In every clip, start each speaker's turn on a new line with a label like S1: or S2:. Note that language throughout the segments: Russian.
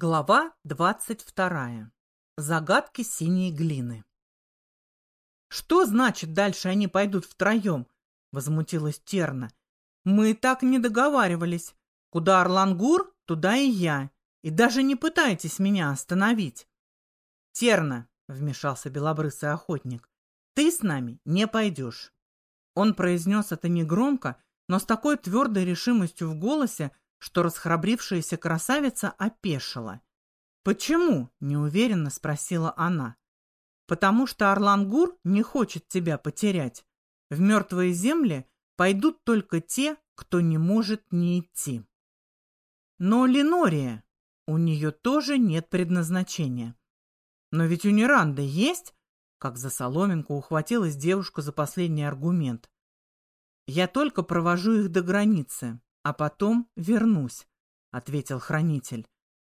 S1: Глава двадцать вторая. Загадки синей глины. «Что значит, дальше они пойдут втроем?» — возмутилась Терна. «Мы так не договаривались. Куда Орлангур, туда и я. И даже не пытайтесь меня остановить». «Терна», — вмешался белобрысый охотник, — «ты с нами не пойдешь». Он произнес это негромко, но с такой твердой решимостью в голосе, что расхрабрившаяся красавица опешила. «Почему?» — неуверенно спросила она. «Потому что Орлангур не хочет тебя потерять. В мертвые земли пойдут только те, кто не может не идти». «Но Ленория, у нее тоже нет предназначения». «Но ведь у Неранды есть?» Как за соломинку ухватилась девушка за последний аргумент. «Я только провожу их до границы а потом вернусь», — ответил хранитель.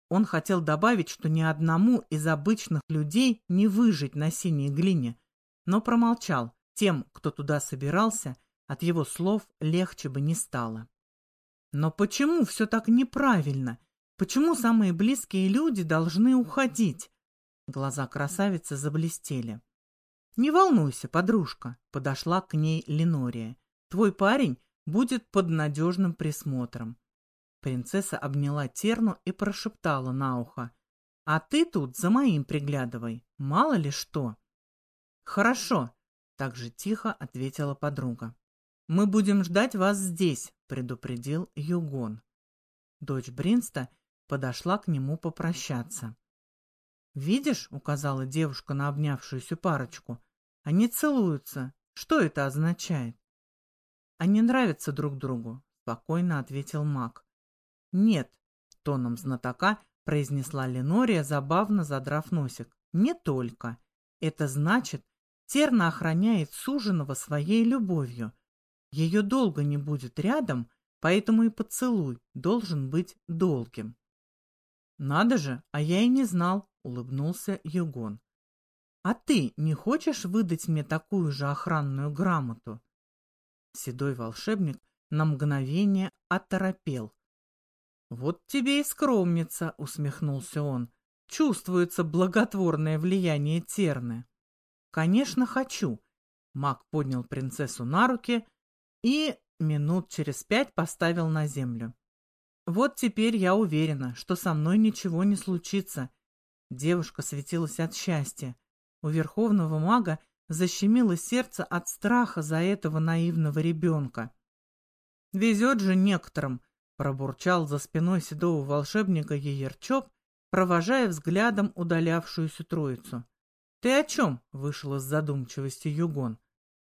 S1: Он хотел добавить, что ни одному из обычных людей не выжить на синей глине, но промолчал. Тем, кто туда собирался, от его слов легче бы не стало. Но почему все так неправильно? Почему самые близкие люди должны уходить? Глаза красавицы заблестели. «Не волнуйся, подружка», — подошла к ней Ленория. «Твой парень будет под надежным присмотром. Принцесса обняла Терну и прошептала на ухо. «А ты тут за моим приглядывай, мало ли что». «Хорошо», — так же тихо ответила подруга. «Мы будем ждать вас здесь», — предупредил Югон. Дочь Бринста подошла к нему попрощаться. «Видишь», — указала девушка на обнявшуюся парочку, — «они целуются. Что это означает?» Они нравятся друг другу, спокойно ответил маг. Нет, тоном знатока произнесла Ленория, забавно задрав носик. Не только. Это значит, Терна охраняет суженого своей любовью. Ее долго не будет рядом, поэтому и поцелуй должен быть долгим. Надо же, а я и не знал, улыбнулся Югон. А ты не хочешь выдать мне такую же охранную грамоту? Седой волшебник на мгновение оторопел. «Вот тебе и скромница», — усмехнулся он. «Чувствуется благотворное влияние Терны». «Конечно, хочу». Маг поднял принцессу на руки и минут через пять поставил на землю. «Вот теперь я уверена, что со мной ничего не случится». Девушка светилась от счастья. У верховного мага защемило сердце от страха за этого наивного ребенка. «Везет же некоторым», — пробурчал за спиной седого волшебника Еерчоп, провожая взглядом удалявшуюся троицу. «Ты о чем?» — вышел из задумчивости Югон.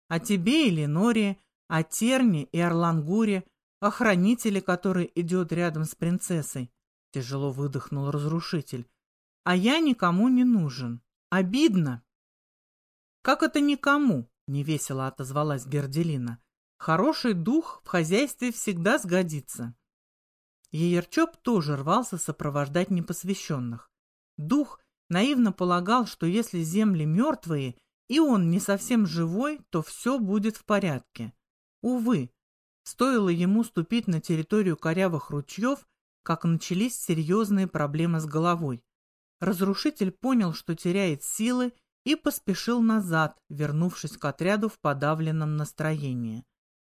S1: «О тебе и Леноре, о Терне и Орлангуре, о хранителе, который идет рядом с принцессой», — тяжело выдохнул разрушитель. «А я никому не нужен. Обидно». «Как это никому?» — невесело отозвалась Берделина. «Хороший дух в хозяйстве всегда сгодится». Еерчоп тоже рвался сопровождать непосвященных. Дух наивно полагал, что если земли мертвые, и он не совсем живой, то все будет в порядке. Увы, стоило ему ступить на территорию корявых ручьев, как начались серьезные проблемы с головой. Разрушитель понял, что теряет силы и поспешил назад, вернувшись к отряду в подавленном настроении.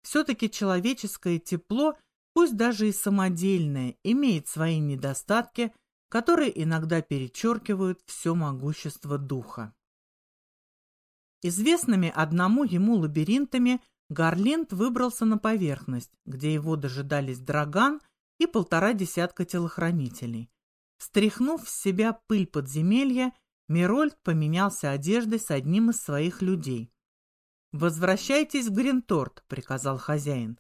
S1: Все-таки человеческое тепло, пусть даже и самодельное, имеет свои недостатки, которые иногда перечеркивают все могущество духа. Известными одному ему лабиринтами Гарлинд выбрался на поверхность, где его дожидались Драган и полтора десятка телохранителей. Стряхнув с себя пыль подземелья, Мирольд поменялся одеждой с одним из своих людей. «Возвращайтесь в Гринторт», — приказал хозяин.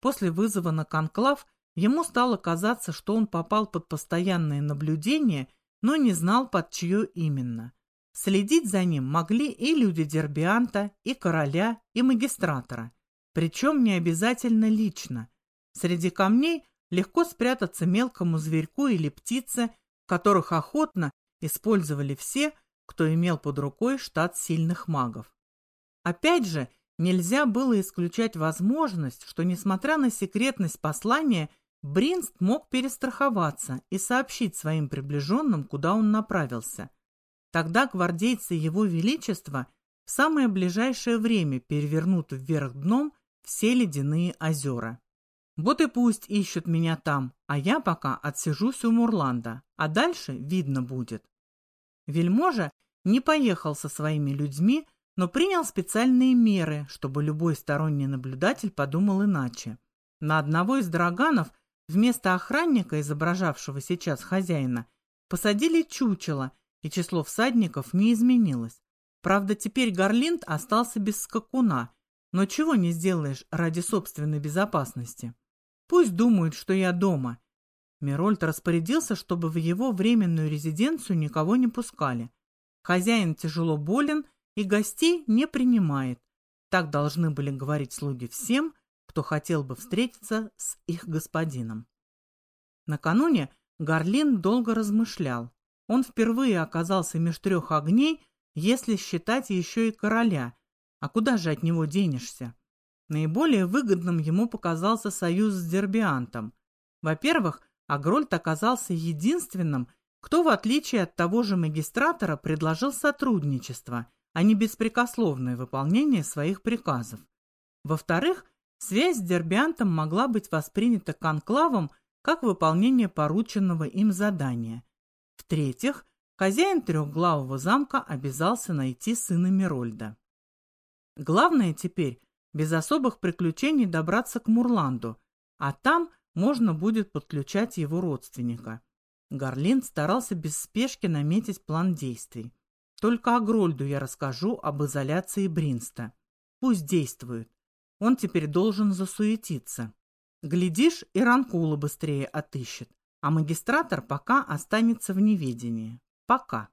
S1: После вызова на конклав ему стало казаться, что он попал под постоянное наблюдение, но не знал, под чье именно. Следить за ним могли и люди Дербианта, и короля, и магистратора. Причем не обязательно лично. Среди камней легко спрятаться мелкому зверьку или птице, которых охотно использовали все, кто имел под рукой штат сильных магов. Опять же, нельзя было исключать возможность, что, несмотря на секретность послания, Бринст мог перестраховаться и сообщить своим приближенным, куда он направился. Тогда гвардейцы Его Величества в самое ближайшее время перевернут вверх дном все ледяные озера. Вот и пусть ищут меня там, а я пока отсижусь у Мурланда, а дальше видно будет. Вельможа не поехал со своими людьми, но принял специальные меры, чтобы любой сторонний наблюдатель подумал иначе. На одного из драганов вместо охранника, изображавшего сейчас хозяина, посадили чучело, и число всадников не изменилось. Правда, теперь Гарлинд остался без скакуна, но чего не сделаешь ради собственной безопасности. Пусть думают, что я дома. Мирольд распорядился, чтобы в его временную резиденцию никого не пускали. Хозяин тяжело болен и гостей не принимает. Так должны были говорить слуги всем, кто хотел бы встретиться с их господином. Накануне Гарлин долго размышлял. Он впервые оказался меж трех огней, если считать еще и короля. А куда же от него денешься? Наиболее выгодным ему показался союз с Дербиантом. Во-первых, Агрольд оказался единственным, кто, в отличие от того же магистратора, предложил сотрудничество, а не беспрекословное выполнение своих приказов. Во-вторых, связь с Дербиантом могла быть воспринята конклавом как выполнение порученного им задания. В-третьих, хозяин трехглавого замка обязался найти сына Мирольда. Главное теперь без особых приключений добраться к Мурланду, а там можно будет подключать его родственника. Гарлин старался без спешки наметить план действий. Только Агрольду я расскажу об изоляции Бринста. Пусть действует. Он теперь должен засуетиться. Глядишь, и Ранкула быстрее отыщет, а магистратор пока останется в неведении. Пока.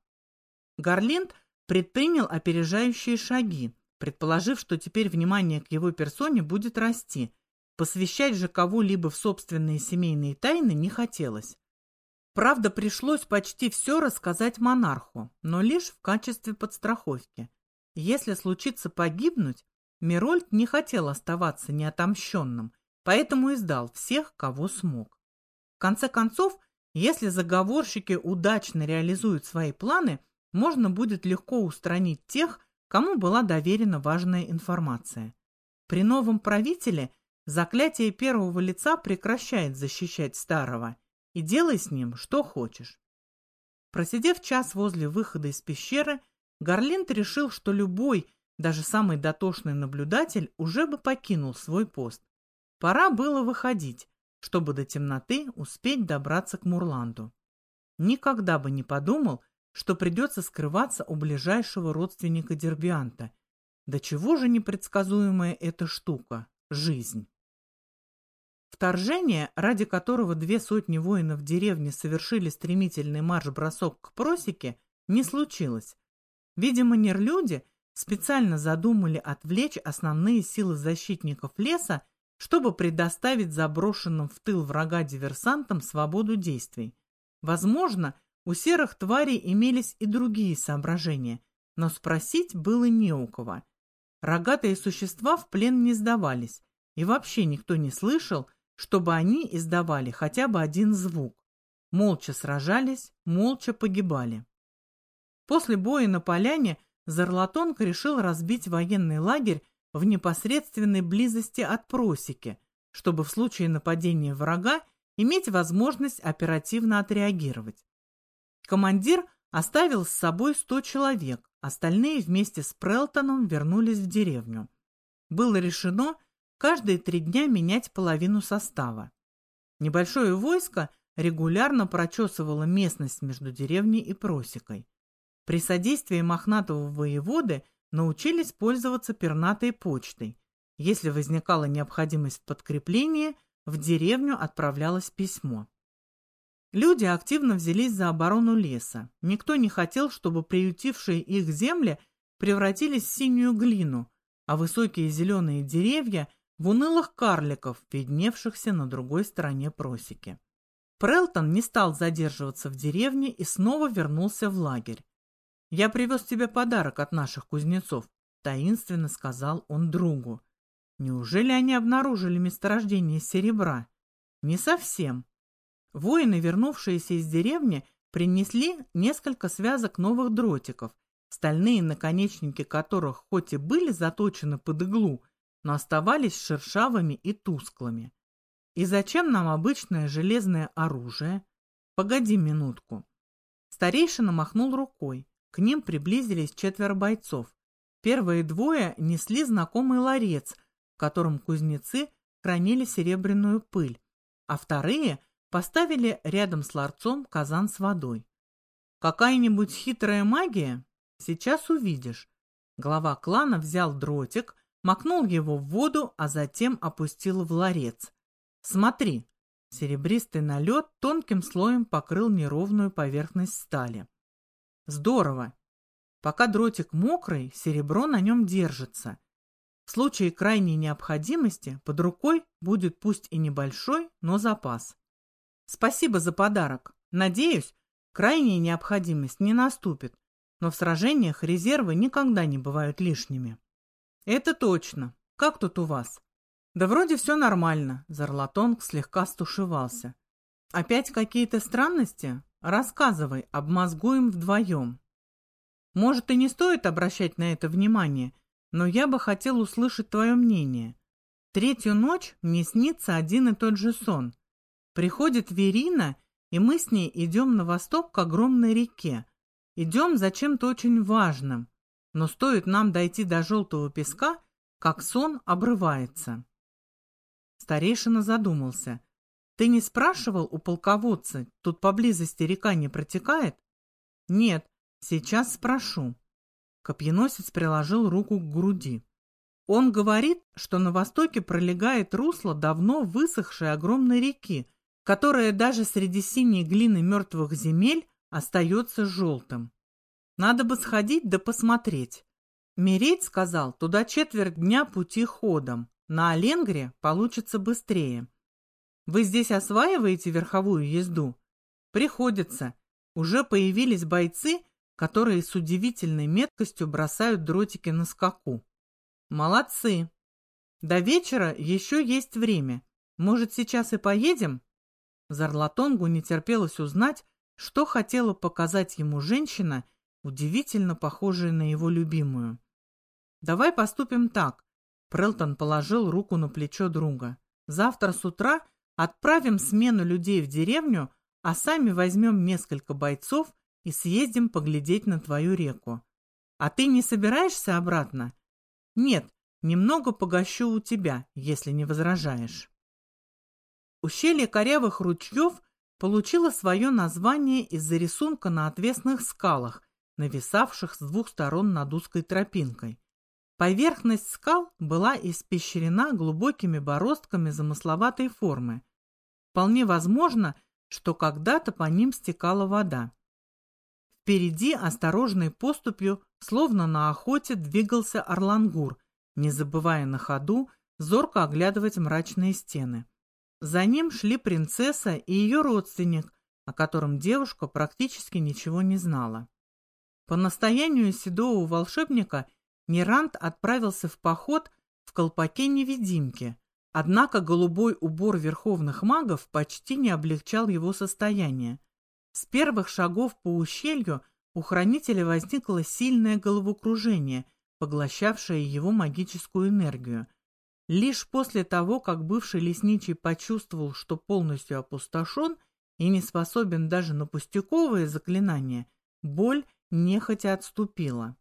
S1: Гарлинд предпринял опережающие шаги, предположив, что теперь внимание к его персоне будет расти. Посвящать же кого-либо в собственные семейные тайны не хотелось. Правда, пришлось почти все рассказать монарху, но лишь в качестве подстраховки. Если случится погибнуть, Мирольд не хотел оставаться неотомщенным, поэтому издал всех, кого смог. В конце концов, если заговорщики удачно реализуют свои планы, можно будет легко устранить тех, кому была доверена важная информация. При новом правителе заклятие первого лица прекращает защищать старого, и делай с ним что хочешь. Просидев час возле выхода из пещеры, Гарлинд решил, что любой, даже самый дотошный наблюдатель уже бы покинул свой пост. Пора было выходить, чтобы до темноты успеть добраться к Мурланду. Никогда бы не подумал, что придется скрываться у ближайшего родственника Дербианта. Да чего же непредсказуемая эта штука – жизнь. Вторжение, ради которого две сотни воинов в деревне совершили стремительный марш-бросок к просеке, не случилось. Видимо, нерлюди специально задумали отвлечь основные силы защитников леса, чтобы предоставить заброшенным в тыл врага диверсантам свободу действий. Возможно, у серых тварей имелись и другие соображения, но спросить было не у кого. Рогатые существа в плен не сдавались, и вообще никто не слышал, чтобы они издавали хотя бы один звук. Молча сражались, молча погибали. После боя на поляне Зарлатонг решил разбить военный лагерь в непосредственной близости от просеки, чтобы в случае нападения врага иметь возможность оперативно отреагировать. Командир оставил с собой сто человек, остальные вместе с Прелтоном вернулись в деревню. Было решено каждые три дня менять половину состава. Небольшое войско регулярно прочесывало местность между деревней и просекой. При содействии мохнатого воеводы научились пользоваться пернатой почтой. Если возникала необходимость в подкреплении, в деревню отправлялось письмо. Люди активно взялись за оборону леса. Никто не хотел, чтобы приютившие их земли превратились в синюю глину, а высокие зеленые деревья в унылых карликов, видневшихся на другой стороне просеки. Прелтон не стал задерживаться в деревне и снова вернулся в лагерь. «Я привез тебе подарок от наших кузнецов», — таинственно сказал он другу. «Неужели они обнаружили месторождение серебра?» Не совсем. Воины, вернувшиеся из деревни, принесли несколько связок новых дротиков, стальные наконечники которых хоть и были заточены под иглу, но оставались шершавыми и тусклыми. И зачем нам обычное железное оружие? Погоди минутку. Старейшина махнул рукой. К ним приблизились четверо бойцов. Первые двое несли знакомый ларец, в котором кузнецы хранили серебряную пыль, а вторые поставили рядом с ларцом казан с водой. Какая-нибудь хитрая магия? Сейчас увидишь. Глава клана взял дротик, макнул его в воду, а затем опустил в ларец. Смотри, серебристый налет тонким слоем покрыл неровную поверхность стали. Здорово. Пока дротик мокрый, серебро на нем держится. В случае крайней необходимости под рукой будет пусть и небольшой, но запас. Спасибо за подарок. Надеюсь, крайняя необходимость не наступит, но в сражениях резервы никогда не бывают лишними. Это точно. Как тут у вас? Да вроде все нормально, Зарлатонг слегка стушевался. Опять какие-то странности? Рассказывай, обмозгуем вдвоем. Может, и не стоит обращать на это внимание, но я бы хотел услышать твое мнение. Третью ночь мне снится один и тот же сон. Приходит Верина, и мы с ней идем на восток к огромной реке. Идем за чем-то очень важным, но стоит нам дойти до желтого песка, как сон обрывается. Старейшина задумался. «Ты не спрашивал у полководца, тут поблизости река не протекает?» «Нет, сейчас спрошу». Копьеносец приложил руку к груди. Он говорит, что на востоке пролегает русло давно высохшей огромной реки, которая даже среди синей глины мертвых земель остается желтым. Надо бы сходить да посмотреть. Мереть сказал, туда четверть дня пути ходом. На Оленгре получится быстрее. Вы здесь осваиваете верховую езду? Приходится. Уже появились бойцы, которые с удивительной меткостью бросают дротики на скаку. Молодцы. До вечера еще есть время. Может, сейчас и поедем? Зарлатонгу не терпелось узнать, что хотела показать ему женщина, удивительно похожая на его любимую. «Давай поступим так». Прелтон положил руку на плечо друга. «Завтра с утра отправим смену людей в деревню, а сами возьмем несколько бойцов и съездим поглядеть на твою реку. А ты не собираешься обратно? Нет, немного погощу у тебя, если не возражаешь. Ущелье корявых ручьев получило свое название из-за рисунка на отвесных скалах, нависавших с двух сторон над узкой тропинкой. Поверхность скал была испещрена глубокими бороздками замысловатой формы. Вполне возможно, что когда-то по ним стекала вода. Впереди осторожной поступью, словно на охоте, двигался Орлангур, не забывая на ходу зорко оглядывать мрачные стены. За ним шли принцесса и ее родственник, о котором девушка практически ничего не знала. По настоянию седого волшебника Нерант отправился в поход в колпаке невидимки, однако голубой убор верховных магов почти не облегчал его состояние. С первых шагов по ущелью у хранителя возникло сильное головокружение, поглощавшее его магическую энергию. Лишь после того, как бывший лесничий почувствовал, что полностью опустошен и не способен даже на пустяковые заклинания, боль нехотя отступила.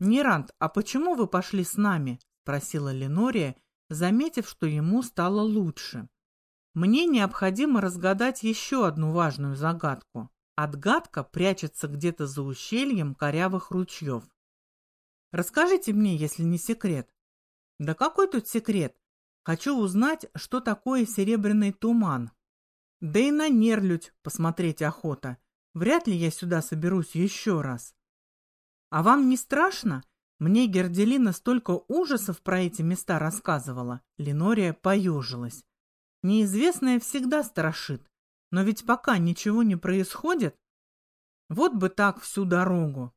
S1: «Нерант, а почему вы пошли с нами?» – спросила Ленория, заметив, что ему стало лучше. Мне необходимо разгадать еще одну важную загадку. Отгадка прячется где-то за ущельем корявых ручьев. Расскажите мне, если не секрет. Да какой тут секрет? Хочу узнать, что такое серебряный туман. Да и на нерлюдь посмотреть охота. Вряд ли я сюда соберусь еще раз. А вам не страшно? Мне Герделина столько ужасов про эти места рассказывала. Ленория поежилась. Неизвестное всегда страшит, но ведь пока ничего не происходит. Вот бы так всю дорогу.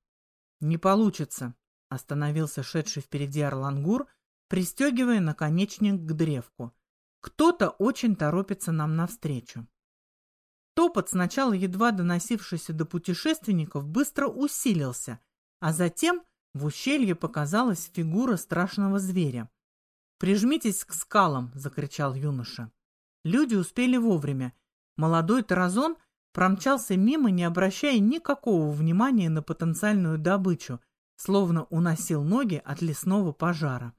S1: Не получится, остановился шедший впереди Орлангур, пристегивая наконечник к древку. Кто-то очень торопится нам навстречу. Топот, сначала едва доносившийся до путешественников, быстро усилился, а затем в ущелье показалась фигура страшного зверя. «Прижмитесь к скалам!» — закричал юноша. Люди успели вовремя. Молодой Таразон промчался мимо, не обращая никакого внимания на потенциальную добычу, словно уносил ноги от лесного пожара.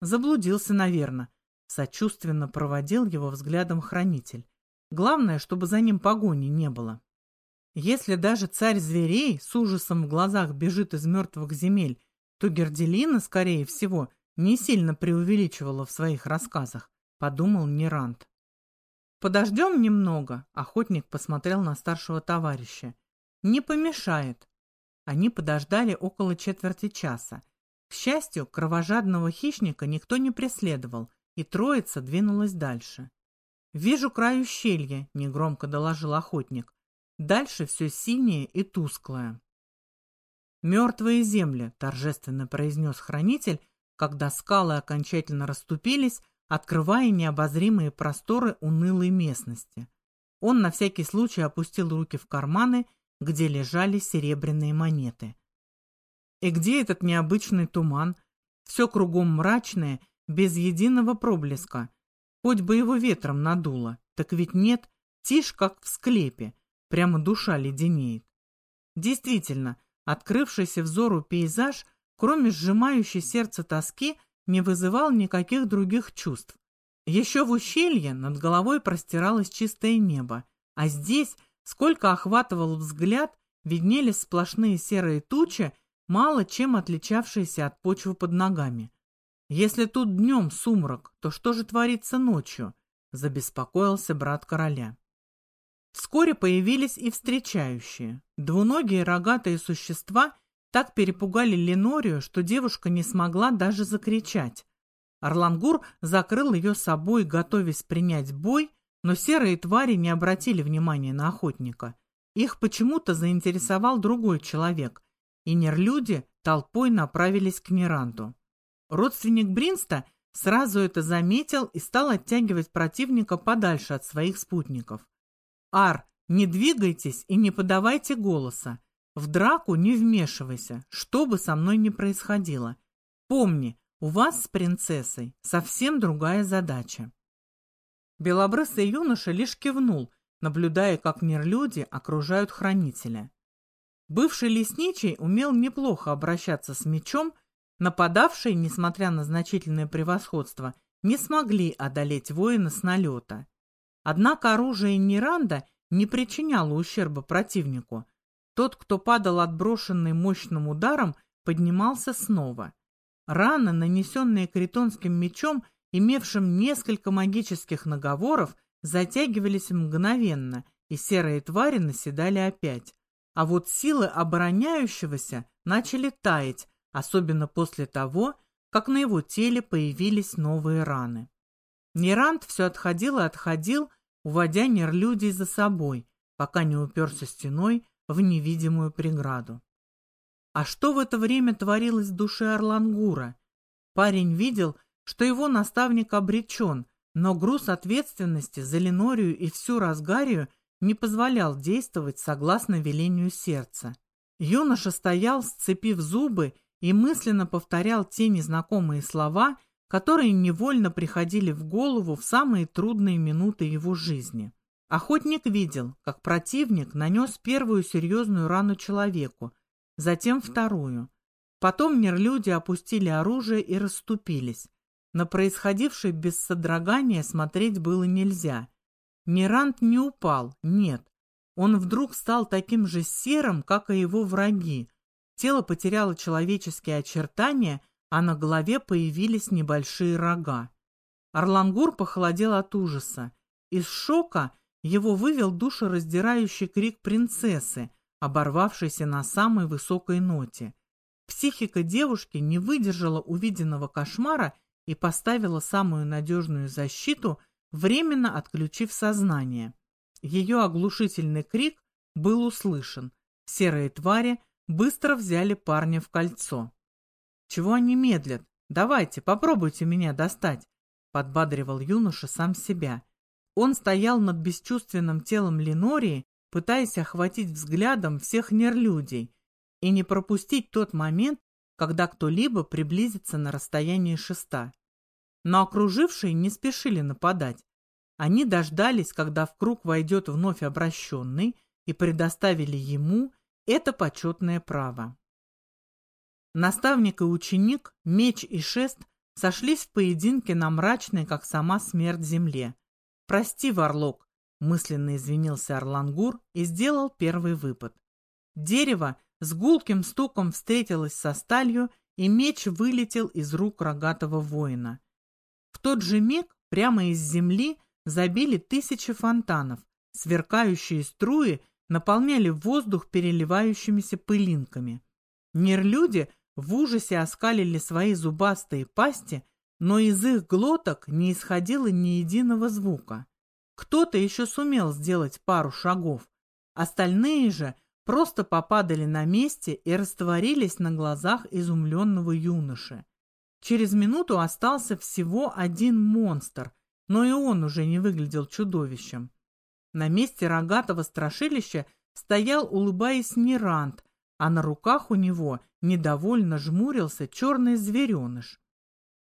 S1: Заблудился, наверное. Сочувственно проводил его взглядом хранитель. Главное, чтобы за ним погони не было. Если даже царь зверей с ужасом в глазах бежит из мертвых земель, то Герделина, скорее всего, не сильно преувеличивала в своих рассказах, подумал Нерант. «Подождем немного», — охотник посмотрел на старшего товарища. «Не помешает». Они подождали около четверти часа. К счастью, кровожадного хищника никто не преследовал, и троица двинулась дальше. «Вижу край ущелья», — негромко доложил охотник. «Дальше все синее и тусклое». «Мертвые земли», — торжественно произнес хранитель, когда скалы окончательно расступились, открывая необозримые просторы унылой местности. Он на всякий случай опустил руки в карманы, где лежали серебряные монеты. И где этот необычный туман? Все кругом мрачное, без единого проблеска. Хоть бы его ветром надуло. Так ведь нет, тишь, как в склепе. Прямо душа леденеет. Действительно, открывшийся взору пейзаж, кроме сжимающей сердце тоски, не вызывал никаких других чувств. Еще в ущелье над головой простиралось чистое небо, а здесь, сколько охватывал взгляд, виднелись сплошные серые тучи, мало чем отличавшиеся от почвы под ногами. Если тут днем сумрак, то что же творится ночью? Забеспокоился брат короля. Вскоре появились и встречающие. Двуногие рогатые существа так перепугали Ленорию, что девушка не смогла даже закричать. Орлангур закрыл ее собой, готовясь принять бой, но серые твари не обратили внимания на охотника. Их почему-то заинтересовал другой человек, и нерлюди толпой направились к Миранту. Родственник Бринста сразу это заметил и стал оттягивать противника подальше от своих спутников. «Ар, не двигайтесь и не подавайте голоса. В драку не вмешивайся, что бы со мной ни происходило. Помни, у вас с принцессой совсем другая задача». Белобрысый юноша лишь кивнул, наблюдая, как мир-люди окружают хранителя. Бывший лесничий умел неплохо обращаться с мечом Нападавшие, несмотря на значительное превосходство, не смогли одолеть воина с налета. Однако оружие Ниранда не причиняло ущерба противнику. Тот, кто падал отброшенный мощным ударом, поднимался снова. Раны, нанесенные критонским мечом, имевшим несколько магических наговоров, затягивались мгновенно, и серые твари наседали опять. А вот силы обороняющегося начали таять, особенно после того, как на его теле появились новые раны. Нерант все отходил и отходил, уводя нерлюдей за собой, пока не уперся стеной в невидимую преграду. А что в это время творилось в душе Орлангура? Парень видел, что его наставник обречен, но груз ответственности за Ленорию и всю Разгарию не позволял действовать согласно велению сердца. Юноша стоял, сцепив зубы и мысленно повторял те незнакомые слова, которые невольно приходили в голову в самые трудные минуты его жизни. Охотник видел, как противник нанес первую серьезную рану человеку, затем вторую. Потом нерлюди опустили оружие и расступились. На происходившее без содрогания смотреть было нельзя. Нерант не упал, нет. Он вдруг стал таким же серым, как и его враги, Тело потеряло человеческие очертания, а на голове появились небольшие рога. Орлангур похолодел от ужаса. Из шока его вывел душераздирающий крик принцессы, оборвавшийся на самой высокой ноте. Психика девушки не выдержала увиденного кошмара и поставила самую надежную защиту, временно отключив сознание. Ее оглушительный крик был услышан. Серые твари быстро взяли парня в кольцо. «Чего они медлят? Давайте, попробуйте меня достать!» подбадривал юноша сам себя. Он стоял над бесчувственным телом Ленории, пытаясь охватить взглядом всех нерлюдей и не пропустить тот момент, когда кто-либо приблизится на расстояние шеста. Но окружившие не спешили нападать. Они дождались, когда в круг войдет вновь обращенный, и предоставили ему это почетное право. Наставник и ученик, меч и шест сошлись в поединке на мрачной, как сама смерть, земле. «Прости, Варлок», — мысленно извинился Орлангур и сделал первый выпад. Дерево с гулким стуком встретилось со сталью, и меч вылетел из рук рогатого воина. В тот же миг прямо из земли забили тысячи фонтанов, сверкающие струи наполняли воздух переливающимися пылинками. Нерлюди в ужасе оскалили свои зубастые пасти, но из их глоток не исходило ни единого звука. Кто-то еще сумел сделать пару шагов, остальные же просто попадали на месте и растворились на глазах изумленного юноши. Через минуту остался всего один монстр, но и он уже не выглядел чудовищем. На месте рогатого страшилища стоял, улыбаясь, Мирант, а на руках у него недовольно жмурился черный звереныш.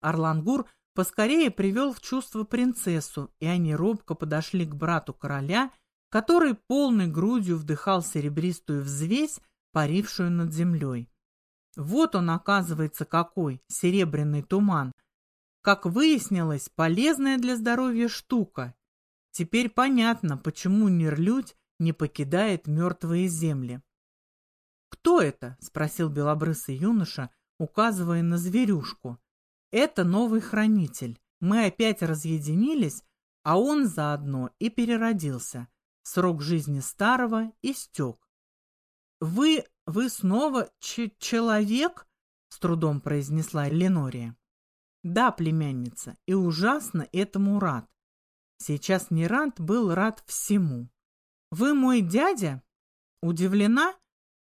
S1: Орлангур поскорее привел в чувство принцессу, и они робко подошли к брату короля, который полной грудью вдыхал серебристую взвесь, парившую над землей. Вот он, оказывается, какой, серебряный туман. Как выяснилось, полезная для здоровья штука. Теперь понятно, почему Нерлють не покидает мертвые земли. «Кто это?» – спросил белобрысый юноша, указывая на зверюшку. «Это новый хранитель. Мы опять разъединились, а он заодно и переродился. Срок жизни старого истек. «Вы... вы снова человек?» – с трудом произнесла Ленория. «Да, племянница, и ужасно этому рад. Сейчас Нерант был рад всему. Вы мой дядя? Удивлена?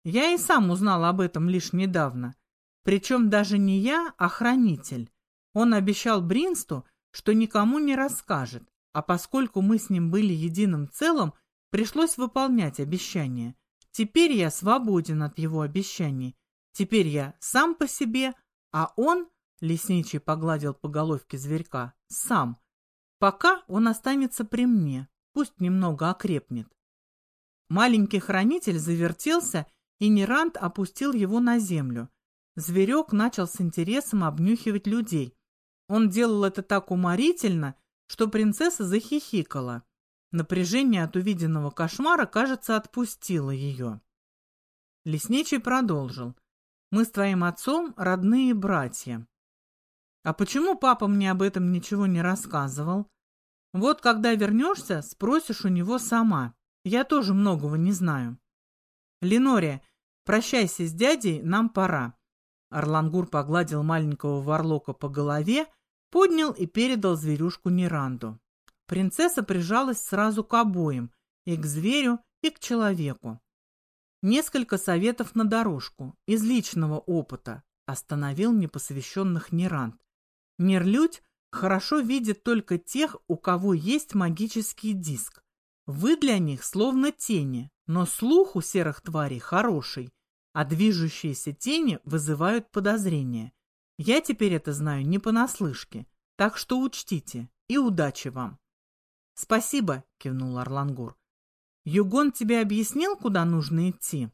S1: Я и сам узнал об этом лишь недавно. Причем даже не я, а хранитель. Он обещал Бринсту, что никому не расскажет, а поскольку мы с ним были единым целым, пришлось выполнять обещание. Теперь я свободен от его обещаний. Теперь я сам по себе, а он, лесничий погладил по головке зверька, сам. Пока он останется при мне, пусть немного окрепнет. Маленький хранитель завертелся и Нерант опустил его на землю. Зверек начал с интересом обнюхивать людей. Он делал это так уморительно, что принцесса захихикала. Напряжение от увиденного кошмара, кажется, отпустило ее. Лесничий продолжил. «Мы с твоим отцом родные братья». «А почему папа мне об этом ничего не рассказывал?» «Вот когда вернешься, спросишь у него сама. Я тоже многого не знаю». «Ленория, прощайся с дядей, нам пора». Орлангур погладил маленького варлока по голове, поднял и передал зверюшку Неранду. Принцесса прижалась сразу к обоим, и к зверю, и к человеку. Несколько советов на дорожку, из личного опыта, остановил непосвященных Неранд. Нерлють хорошо видит только тех, у кого есть магический диск. Вы для них словно тени, но слух у серых тварей хороший, а движущиеся тени вызывают подозрения. Я теперь это знаю не понаслышке, так что учтите и удачи вам. Спасибо, кивнул Орлангур. Югон тебе объяснил, куда нужно идти?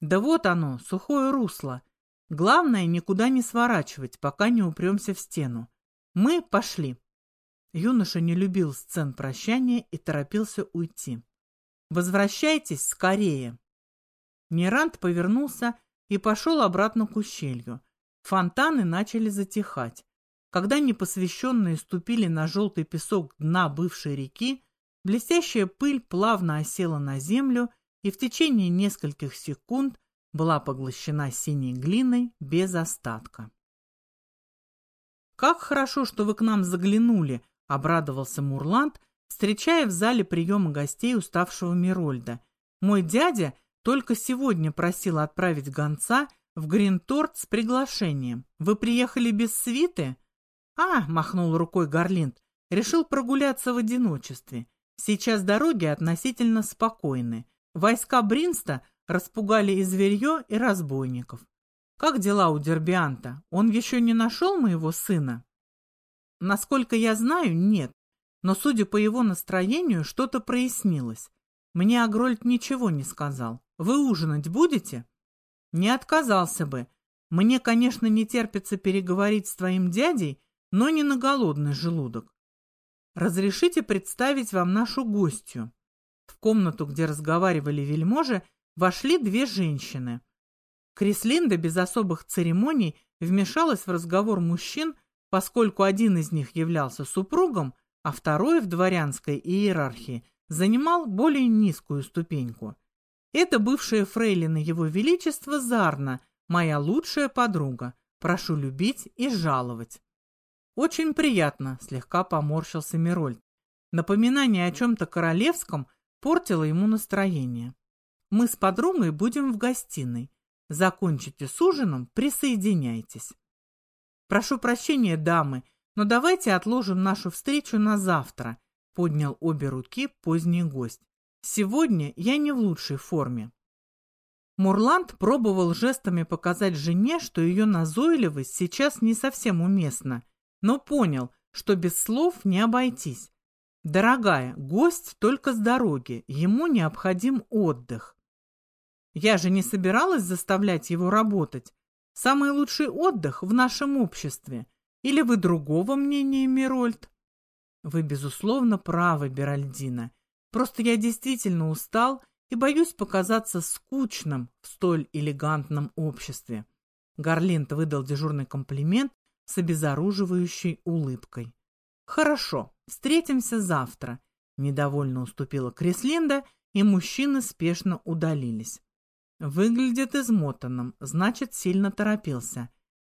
S1: Да вот оно, сухое русло. Главное, никуда не сворачивать, пока не упремся в стену. Мы пошли. Юноша не любил сцен прощания и торопился уйти. «Возвращайтесь скорее!» Нерант повернулся и пошел обратно к ущелью. Фонтаны начали затихать. Когда непосвященные ступили на желтый песок дна бывшей реки, блестящая пыль плавно осела на землю и в течение нескольких секунд была поглощена синей глиной без остатка. «Как хорошо, что вы к нам заглянули!» — обрадовался Мурланд, встречая в зале приема гостей уставшего Мирольда. «Мой дядя только сегодня просил отправить гонца в Гринторт с приглашением. Вы приехали без свиты?» «А!» — махнул рукой Гарлинд. «Решил прогуляться в одиночестве. Сейчас дороги относительно спокойны. Войска Бринста распугали и зверье, и разбойников. Как дела у Дербианта? Он еще не нашел моего сына?» «Насколько я знаю, нет. Но, судя по его настроению, что-то прояснилось. Мне Агрольд ничего не сказал. Вы ужинать будете? Не отказался бы. Мне, конечно, не терпится переговорить с твоим дядей, но не на голодный желудок. Разрешите представить вам нашу гостью. В комнату, где разговаривали вельможи, вошли две женщины. Крислинда без особых церемоний вмешалась в разговор мужчин, поскольку один из них являлся супругом, а второй в дворянской иерархии занимал более низкую ступеньку. Это бывшая фрейлина его величества Зарна, моя лучшая подруга. Прошу любить и жаловать. Очень приятно, слегка поморщился Мирольд. Напоминание о чем-то королевском портило ему настроение. Мы с подругой будем в гостиной. Закончите с ужином, присоединяйтесь. Прошу прощения, дамы, но давайте отложим нашу встречу на завтра, поднял обе руки поздний гость. Сегодня я не в лучшей форме. Мурланд пробовал жестами показать жене, что ее назойливость сейчас не совсем уместна, но понял, что без слов не обойтись. «Дорогая, гость только с дороги, ему необходим отдых». Я же не собиралась заставлять его работать. Самый лучший отдых в нашем обществе. Или вы другого мнения, Мирольд? Вы, безусловно, правы, Беральдина. Просто я действительно устал и боюсь показаться скучным в столь элегантном обществе. Гарлинд выдал дежурный комплимент с обезоруживающей улыбкой. «Хорошо, встретимся завтра», — недовольно уступила Креслинда, и мужчины спешно удалились. Выглядит измотанным, значит, сильно торопился.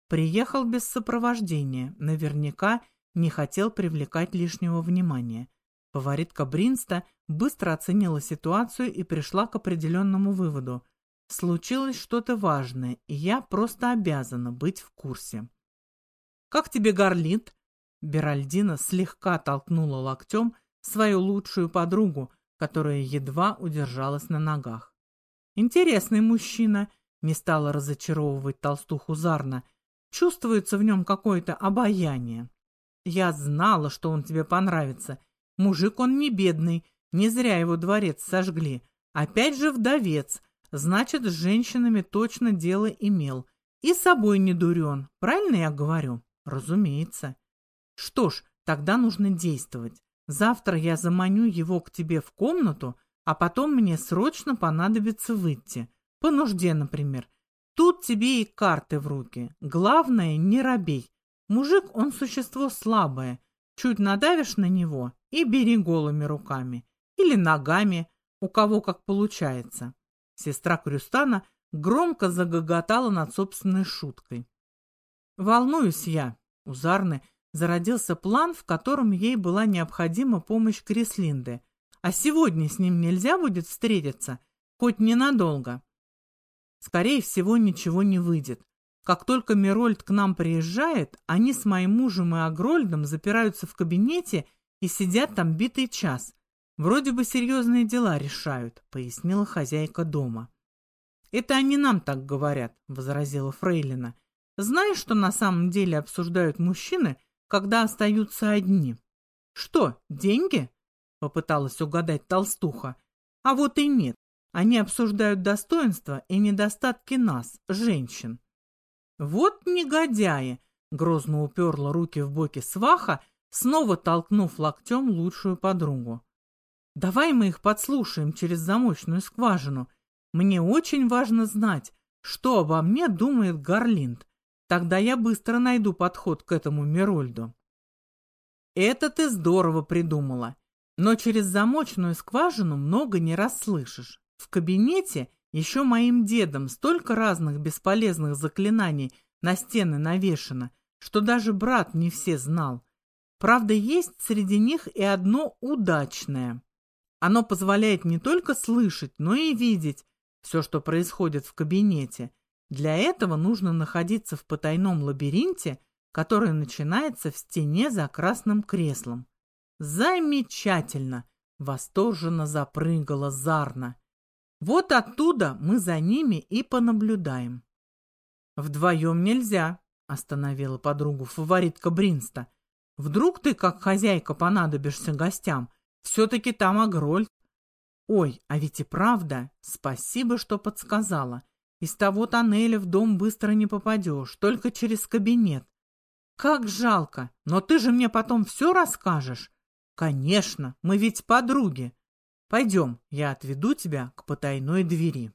S1: Приехал без сопровождения, наверняка не хотел привлекать лишнего внимания. Фаворитка Бринста быстро оценила ситуацию и пришла к определенному выводу. Случилось что-то важное, и я просто обязана быть в курсе. «Как тебе Гарлит?» Беральдина слегка толкнула локтем свою лучшую подругу, которая едва удержалась на ногах. «Интересный мужчина», — не стала разочаровывать толстуху Зарна. «Чувствуется в нем какое-то обаяние. Я знала, что он тебе понравится. Мужик он не бедный, не зря его дворец сожгли. Опять же вдовец, значит, с женщинами точно дело имел. И собой не дурен, правильно я говорю? Разумеется. Что ж, тогда нужно действовать. Завтра я заманю его к тебе в комнату, а потом мне срочно понадобится выйти. По нужде, например. Тут тебе и карты в руки. Главное, не робей. Мужик, он существо слабое. Чуть надавишь на него и бери голыми руками. Или ногами, у кого как получается. Сестра Крюстана громко загоготала над собственной шуткой. Волнуюсь я. У Зарны зародился план, в котором ей была необходима помощь Крислинды. А сегодня с ним нельзя будет встретиться, хоть ненадолго. Скорее всего, ничего не выйдет. Как только Мирольд к нам приезжает, они с моим мужем и Агрольдом запираются в кабинете и сидят там битый час. Вроде бы серьезные дела решают, пояснила хозяйка дома. Это они нам так говорят, возразила Фрейлина. Знаешь, что на самом деле обсуждают мужчины, когда остаются одни? Что, деньги? Попыталась угадать толстуха. А вот и нет. Они обсуждают достоинства и недостатки нас, женщин. Вот негодяи! Грозно уперла руки в боки сваха, снова толкнув локтем лучшую подругу. Давай мы их подслушаем через замочную скважину. Мне очень важно знать, что обо мне думает Гарлинд. Тогда я быстро найду подход к этому Мирольду. Это ты здорово придумала. Но через замочную скважину много не расслышишь. В кабинете еще моим дедом столько разных бесполезных заклинаний на стены навешано, что даже брат не все знал. Правда, есть среди них и одно удачное. Оно позволяет не только слышать, но и видеть все, что происходит в кабинете. Для этого нужно находиться в потайном лабиринте, которая начинается в стене за красным креслом. Замечательно! Восторженно запрыгала Зарна. Вот оттуда мы за ними и понаблюдаем. Вдвоем нельзя, остановила подругу фаворитка Бринста. Вдруг ты, как хозяйка, понадобишься гостям. Все-таки там Агроль. Ой, а ведь и правда, спасибо, что подсказала. Из того тоннеля в дом быстро не попадешь, только через кабинет. Как жалко, но ты же мне потом все расскажешь. Конечно, мы ведь подруги. Пойдем, я отведу тебя к потайной двери.